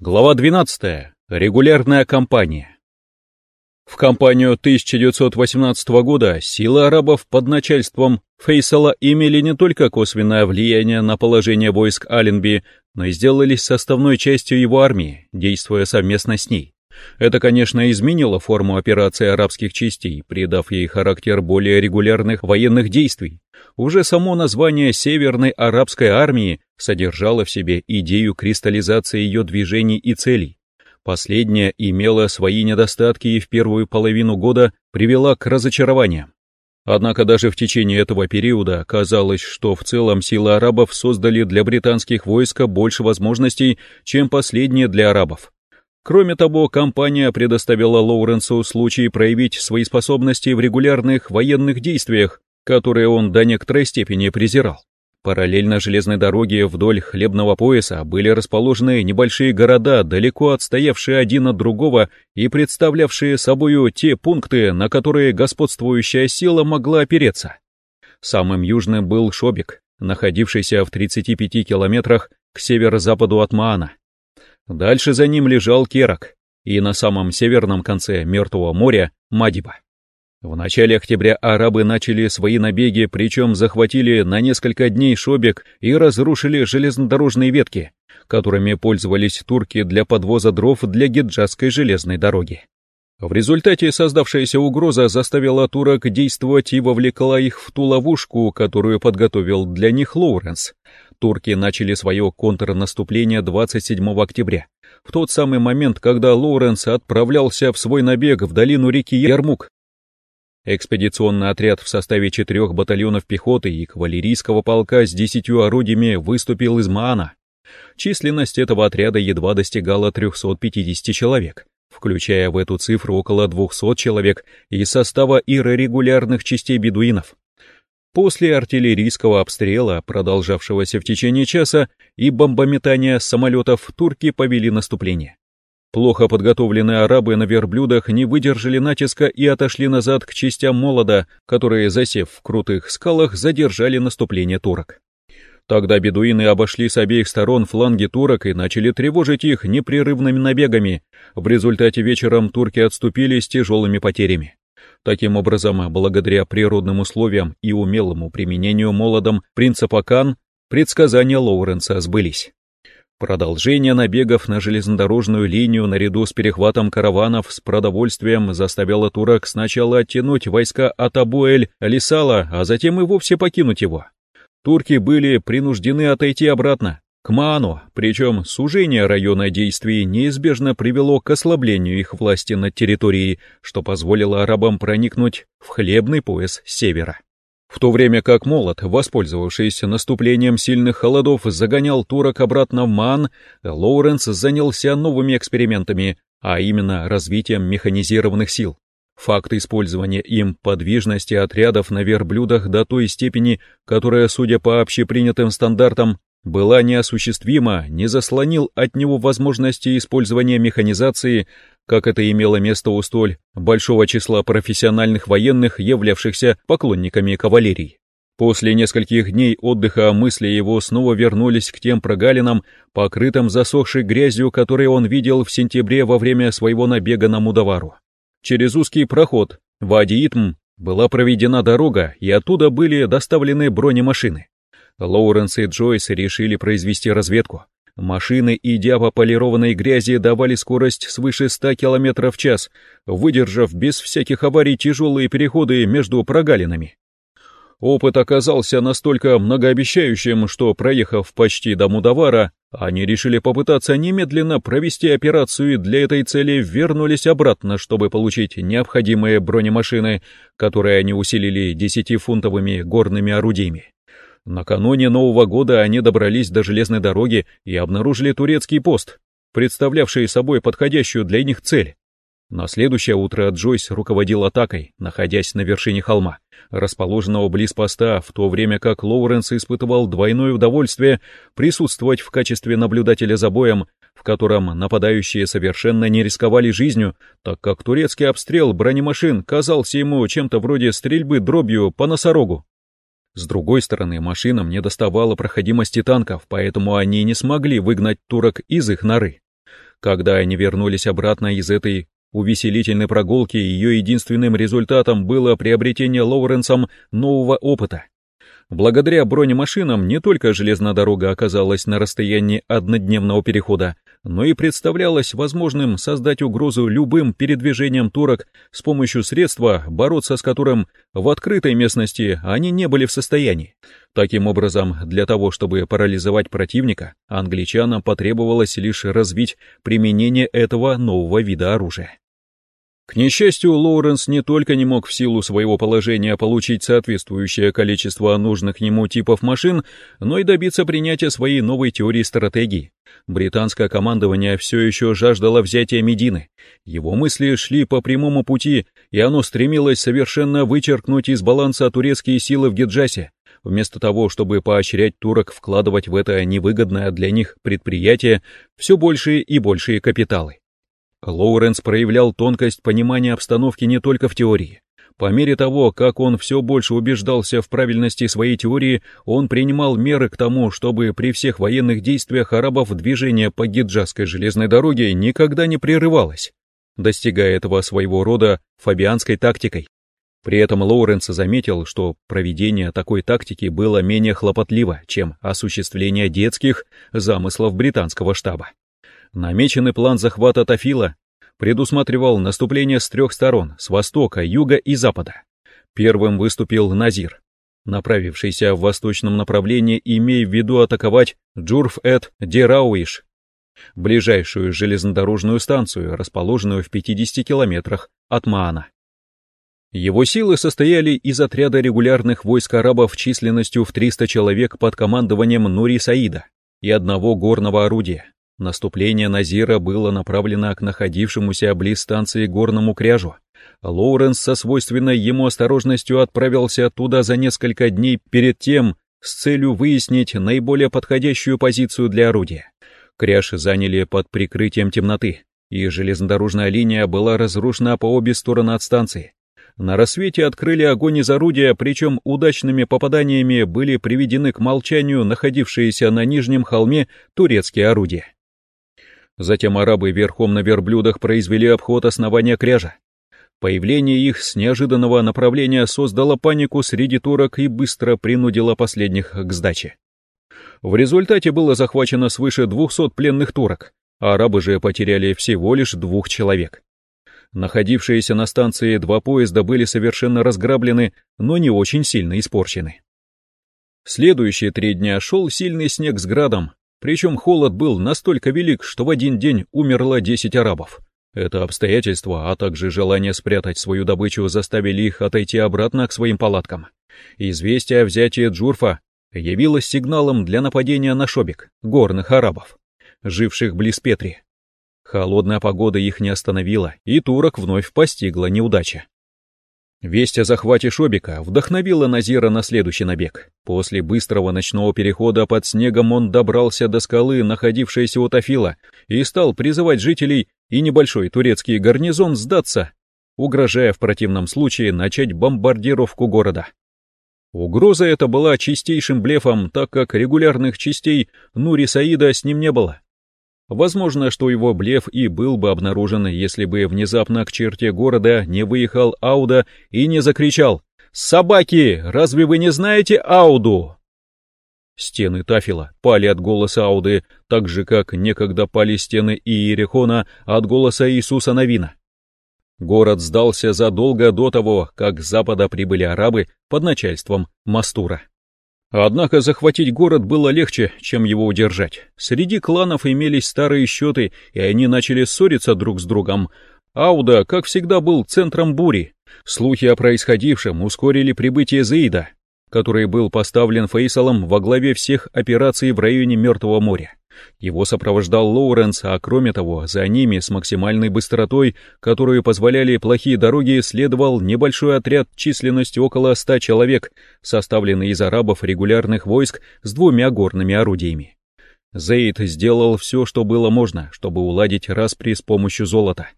Глава 12. Регулярная кампания. В кампанию 1918 года силы арабов под начальством Фейсала имели не только косвенное влияние на положение войск Аленби, но и сделались составной частью его армии, действуя совместно с ней. Это, конечно, изменило форму операции арабских частей, придав ей характер более регулярных военных действий. Уже само название Северной арабской армии содержало в себе идею кристаллизации ее движений и целей. Последняя имела свои недостатки и в первую половину года привела к разочарованиям. Однако даже в течение этого периода казалось, что в целом силы арабов создали для британских войск больше возможностей, чем последние для арабов. Кроме того, компания предоставила Лоуренсу случай проявить свои способности в регулярных военных действиях, которые он до некоторой степени презирал. Параллельно железной дороге вдоль хлебного пояса были расположены небольшие города, далеко отстоявшие один от другого и представлявшие собою те пункты, на которые господствующая сила могла опереться. Самым южным был Шобик, находившийся в 35 километрах к северо-западу от Маана. Дальше за ним лежал Керак, и на самом северном конце Мертвого моря — Мадиба. В начале октября арабы начали свои набеги, причем захватили на несколько дней Шобек и разрушили железнодорожные ветки, которыми пользовались турки для подвоза дров для гиджазской железной дороги. В результате создавшаяся угроза заставила турок действовать и вовлекла их в ту ловушку, которую подготовил для них Лоуренс. Турки начали свое контрнаступление 27 октября, в тот самый момент, когда Лоуренс отправлялся в свой набег в долину реки Ярмук. Экспедиционный отряд в составе четырех батальонов пехоты и кавалерийского полка с десятью орудиями выступил из Маана. Численность этого отряда едва достигала 350 человек включая в эту цифру около 200 человек из состава иррегулярных частей бедуинов. После артиллерийского обстрела, продолжавшегося в течение часа, и бомбометания самолетов турки повели наступление. Плохо подготовленные арабы на верблюдах не выдержали натиска и отошли назад к частям молода, которые, засев в крутых скалах, задержали наступление турок. Тогда бедуины обошли с обеих сторон фланги турок и начали тревожить их непрерывными набегами. В результате вечером турки отступили с тяжелыми потерями. Таким образом, благодаря природным условиям и умелому применению молодом принципа Кан, предсказания Лоуренса сбылись. Продолжение набегов на железнодорожную линию наряду с перехватом караванов с продовольствием заставило турок сначала оттянуть войска от Абуэль-Лисала, а затем и вовсе покинуть его турки были принуждены отойти обратно, к Маану, причем сужение района действий неизбежно привело к ослаблению их власти над территорией, что позволило арабам проникнуть в хлебный пояс севера. В то время как Молот, воспользовавшись наступлением сильных холодов, загонял турок обратно в Маан, Лоуренс занялся новыми экспериментами, а именно развитием механизированных сил. Факт использования им подвижности отрядов на верблюдах до той степени, которая, судя по общепринятым стандартам, была неосуществима, не заслонил от него возможности использования механизации, как это имело место у столь большого числа профессиональных военных, являвшихся поклонниками кавалерии. После нескольких дней отдыха мысли его снова вернулись к тем прогалинам, покрытым засохшей грязью, которые он видел в сентябре во время своего набега на Мудавару. Через узкий проход в Адиитм была проведена дорога, и оттуда были доставлены бронемашины. Лоуренс и Джойс решили произвести разведку. Машины, идя по полированной грязи, давали скорость свыше 100 км в час, выдержав без всяких аварий тяжелые переходы между прогалинами. Опыт оказался настолько многообещающим, что, проехав почти до Мудавара, они решили попытаться немедленно провести операцию и для этой цели вернулись обратно, чтобы получить необходимые бронемашины, которые они усилили десятифунтовыми горными орудиями. Накануне Нового года они добрались до железной дороги и обнаружили турецкий пост, представлявший собой подходящую для них цель. На следующее утро Джойс руководил атакой, находясь на вершине холма, расположенного близ поста, в то время как Лоуренс испытывал двойное удовольствие присутствовать в качестве наблюдателя за боем, в котором нападающие совершенно не рисковали жизнью, так как турецкий обстрел бронемашин казался ему чем-то вроде стрельбы дробью по носорогу. С другой стороны, машинам не доставало проходимости танков, поэтому они не смогли выгнать турок из их норы. Когда они вернулись обратно из этой увеселительной прогулки, ее единственным результатом было приобретение Лоуренсом нового опыта. Благодаря бронемашинам не только железная дорога оказалась на расстоянии однодневного перехода, но и представлялось возможным создать угрозу любым передвижением турок с помощью средства, бороться с которым в открытой местности они не были в состоянии. Таким образом, для того, чтобы парализовать противника, англичанам потребовалось лишь развить применение этого нового вида оружия. К несчастью, Лоуренс не только не мог в силу своего положения получить соответствующее количество нужных ему типов машин, но и добиться принятия своей новой теории стратегии. Британское командование все еще жаждало взятия Медины. Его мысли шли по прямому пути, и оно стремилось совершенно вычеркнуть из баланса турецкие силы в Геджасе, Вместо того, чтобы поощрять турок вкладывать в это невыгодное для них предприятие все большие и большие капиталы. Лоуренс проявлял тонкость понимания обстановки не только в теории. По мере того, как он все больше убеждался в правильности своей теории, он принимал меры к тому, чтобы при всех военных действиях арабов движение по Гиджазской железной дороге никогда не прерывалось, достигая этого своего рода фабианской тактикой. При этом Лоуренс заметил, что проведение такой тактики было менее хлопотливо, чем осуществление детских замыслов британского штаба. Намеченный план захвата Тафила предусматривал наступление с трех сторон, с востока, юга и запада. Первым выступил Назир, направившийся в восточном направлении, имея в виду атаковать Джурф-эт-Дерауиш, ближайшую железнодорожную станцию, расположенную в 50 километрах от Маана. Его силы состояли из отряда регулярных войск арабов численностью в 300 человек под командованием Нури Саида и одного горного орудия. Наступление Назира было направлено к находившемуся близ станции горному кряжу. Лоуренс со свойственной ему осторожностью отправился оттуда за несколько дней перед тем с целью выяснить наиболее подходящую позицию для орудия. Кряж заняли под прикрытием темноты, и железнодорожная линия была разрушена по обе стороны от станции. На рассвете открыли огонь из орудия, причем удачными попаданиями были приведены к молчанию находившиеся на нижнем холме турецкие орудия. Затем арабы верхом на верблюдах произвели обход основания кряжа. Появление их с неожиданного направления создало панику среди турок и быстро принудило последних к сдаче. В результате было захвачено свыше 200 пленных турок, а арабы же потеряли всего лишь двух человек. Находившиеся на станции два поезда были совершенно разграблены, но не очень сильно испорчены. Следующие три дня шел сильный снег с градом, причем холод был настолько велик, что в один день умерло 10 арабов. Это обстоятельство, а также желание спрятать свою добычу заставили их отойти обратно к своим палаткам. Известие о взятии Джурфа явилось сигналом для нападения на Шобик, горных арабов, живших близ Петри. Холодная погода их не остановила, и турок вновь постигла неудача. Весть о захвате Шобика вдохновила Назира на следующий набег. После быстрого ночного перехода под снегом он добрался до скалы, находившейся у Тафила, и стал призывать жителей и небольшой турецкий гарнизон сдаться, угрожая в противном случае начать бомбардировку города. Угроза эта была чистейшим блефом, так как регулярных частей Нури Саида с ним не было. Возможно, что его блеф и был бы обнаружен, если бы внезапно к черте города не выехал Ауда и не закричал «Собаки, разве вы не знаете Ауду?» Стены Тафила пали от голоса Ауды, так же, как некогда пали стены Иерихона от голоса Иисуса Новина. Город сдался задолго до того, как с запада прибыли арабы под начальством Мастура. Однако захватить город было легче, чем его удержать. Среди кланов имелись старые счеты, и они начали ссориться друг с другом. Ауда, как всегда, был центром бури. Слухи о происходившем ускорили прибытие Зейда, который был поставлен Фейсалом во главе всех операций в районе Мертвого моря. Его сопровождал Лоуренс, а кроме того, за ними с максимальной быстротой, которую позволяли плохие дороги, следовал небольшой отряд численностью около ста человек, составленный из арабов регулярных войск с двумя горными орудиями. Зейд сделал все, что было можно, чтобы уладить распри с помощью золота.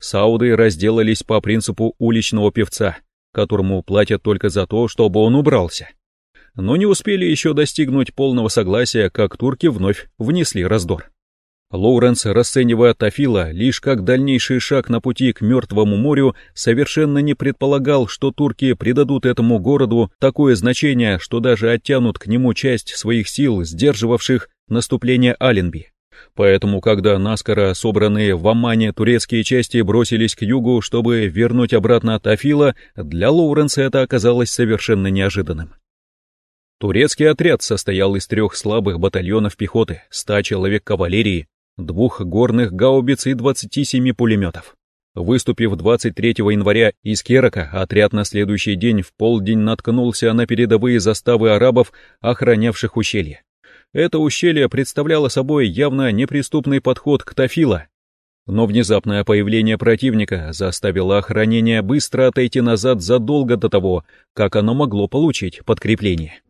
Сауды разделались по принципу уличного певца, которому платят только за то, чтобы он убрался но не успели еще достигнуть полного согласия, как турки вновь внесли раздор. Лоуренс, расценивая Тафила лишь как дальнейший шаг на пути к Мертвому морю, совершенно не предполагал, что турки придадут этому городу такое значение, что даже оттянут к нему часть своих сил, сдерживавших наступление Аленби. Поэтому, когда наскоро собранные в Аммане турецкие части бросились к югу, чтобы вернуть обратно Тафила, для Лоуренса это оказалось совершенно неожиданным. Турецкий отряд состоял из трех слабых батальонов пехоты, ста человек кавалерии, двух горных гаубиц и 27 пулеметов. Выступив 23 января из Керака, отряд на следующий день в полдень наткнулся на передовые заставы арабов, охранявших ущелье. Это ущелье представляло собой явно неприступный подход к Тафила. Но внезапное появление противника заставило охранение быстро отойти назад задолго до того, как оно могло получить подкрепление.